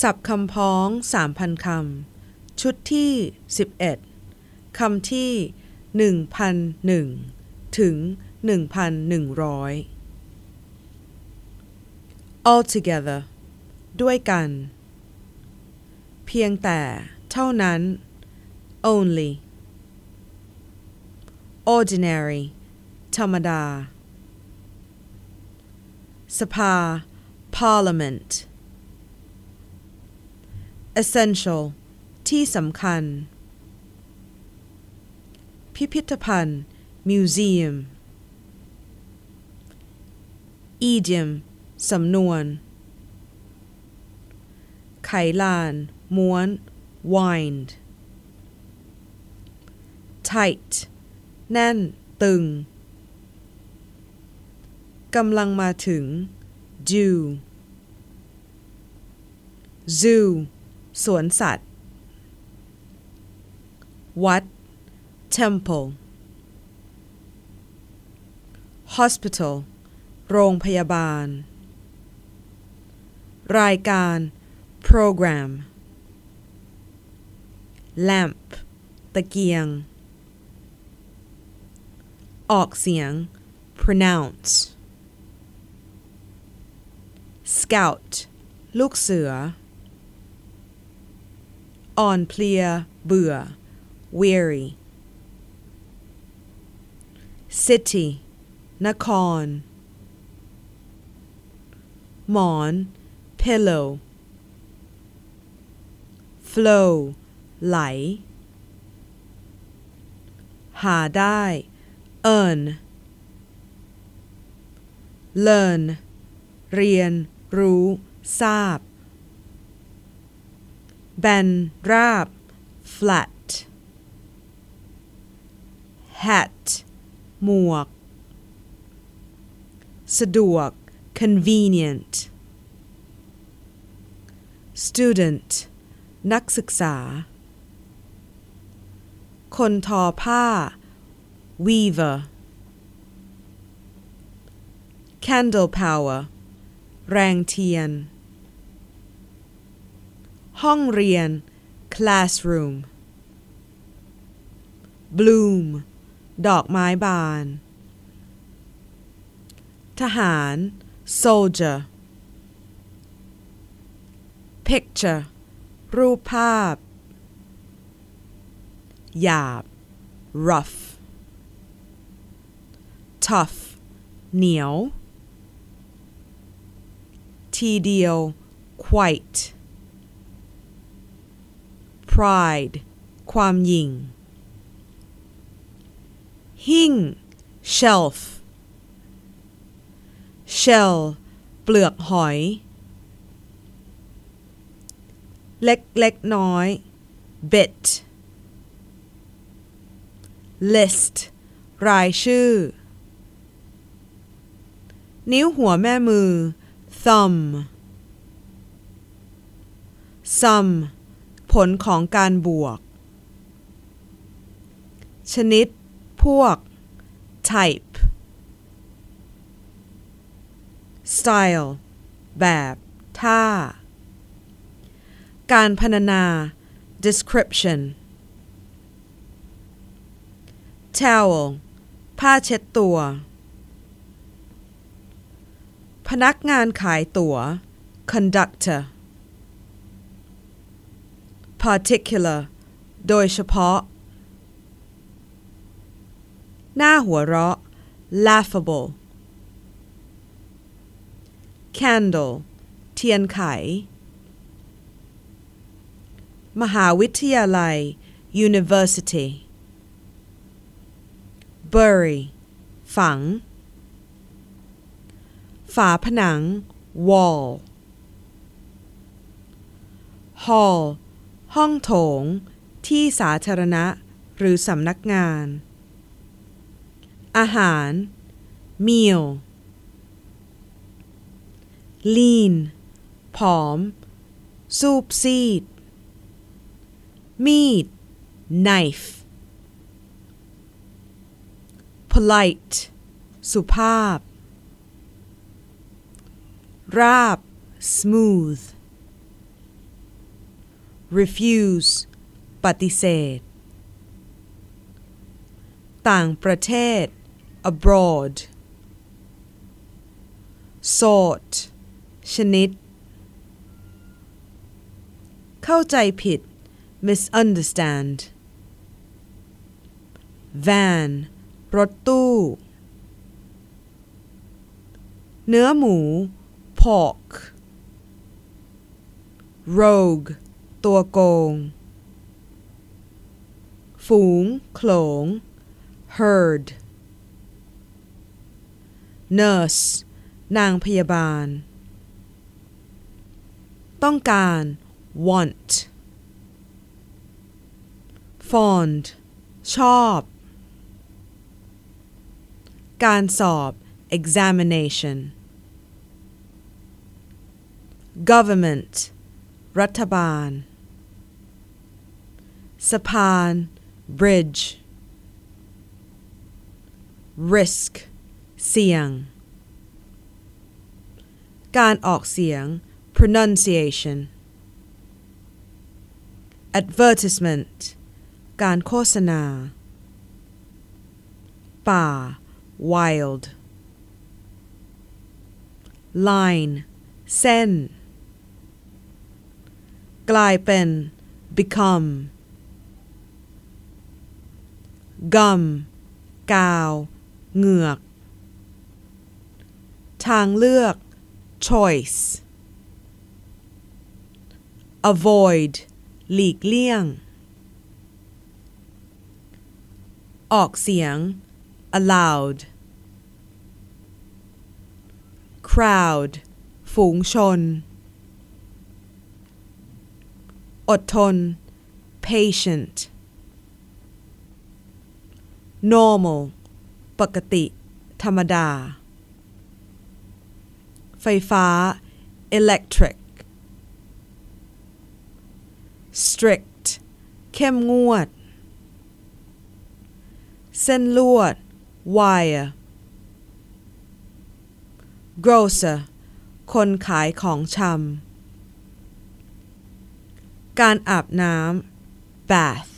ศัพท์คำพ้อง3,000คำ ชุดที่ 11 คำที่ 1,001 ถึง 1,100 altogether ด้วยกัน เพียงแต่เท่านั้น only ordinary ธรรมดา สภา parliament essential ที่สำคัญ พิพิธภัณฑ์ museum idiom สำนวน ไขลาน ม้วน wind tight แน่น ตึง กำลังมาถึง due zoo สวนสัตว์ วัด temple hospital โรงพยาบาล รายการ program lamp ตะเกียง ออกเสียง pronounce scout ลูกเสือ อ่อนเพลีย เบื่อ weary city นคร หมอน pillow flow ไหล หาได้ earn learn เรียน รู้ ทราบ แบนราบ flat hat หมวก สะดวก convenient student นักศึกษา คนทอผ้า weaver candle power แรงเทียน ห้องเรียน classroom bloom ดอกไม้บาน ทหาร soldier picture รูปภาพ หยาบ rough tough เหนียว ทีเดียว quite pride ความหยิ่งหิ่ง shelf shell เปลือกหอย เล็กเล็กน้อย bit list รายชื่อ นิ้วหัวแม่มือ thumb sum ผลของการบวก ชนิด พวก type style แบบ ท่า การพรรณนา description towel ผ้าเช็ดตัว พนักงานขายตัว๋ว conductor particular โดยเฉพาะ หน้าหัวเราะ laughable candle เทียนไข มหาวิทยาลัย university bury ฝัง ฝาผนัง wall hall ห้องโถง ที่สาธารณะ หรือสำนักงาน อาหาร meal lean ผอม ซูบซีดมีด knife polite สุภาพ ราบ smooth refuse ปฏิเสธ ต่างประเทศ abroad sort ชนิด เข้าใจผิด misunderstand van รถตู้ เนื้อหมู pork rogue ตัวโกง ฝูงโขลง herd nurse นางพยาบาล ต้องการ want fond ชอบ การสอบ examination government รัฐบาล สะพาน bridge risk เสี่ยง การออกเสียง pronunciation advertisement การโฆษณา ป่า wild line เส้น กลายเป็น become Gum กาว เหงือก ทางเลือก choice avoid หลีกเลี่ยง ออกเสียง allowed crowd ฝูงชน อดทน patient normal ปกติ ธรรมดา ไฟฟ้า electric strict เข้มงวด เส้นลวด wire grocer คนขายของชำการอาบน้ำ bath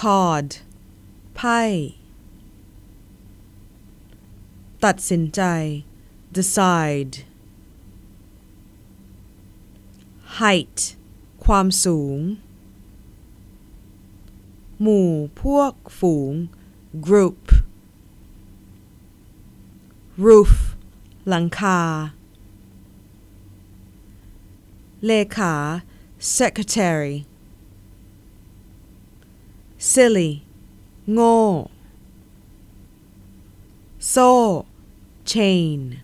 card ไพ่ ตัดสินใจ decide height ความสูง หมู่พวกฝูง group roof หลังคา เลขา secretary silly. Ngô, so chain.